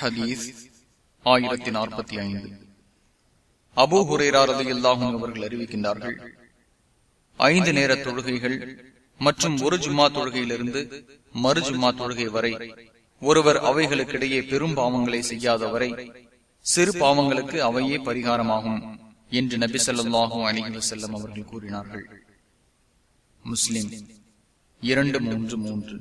ஹதீஸ் ஆயிரத்தி நாற்பத்தி ஐந்து. அபு ஹுரேராரது இல்லாகும் அவர்கள் அறிவிக்கின்றார்கள் ஐந்து நேர தொழுகைகள் மற்றும் ஒரு ஜும்மா தொழுகையிலிருந்து மறு ஜும்மா தொழுகை வரை ஒருவர் அவைகளுக்கிடையே பெரும் பாவங்களை செய்யாதவரை சிறு பாவங்களுக்கு அவையே பரிகாரமாகும் என்று நபி சொல்லாஹும் அலிஹி செல்லம் அவர்கள் கூறினார்கள். முஸ்லிம் இரண்டு மூன்று மூன்று.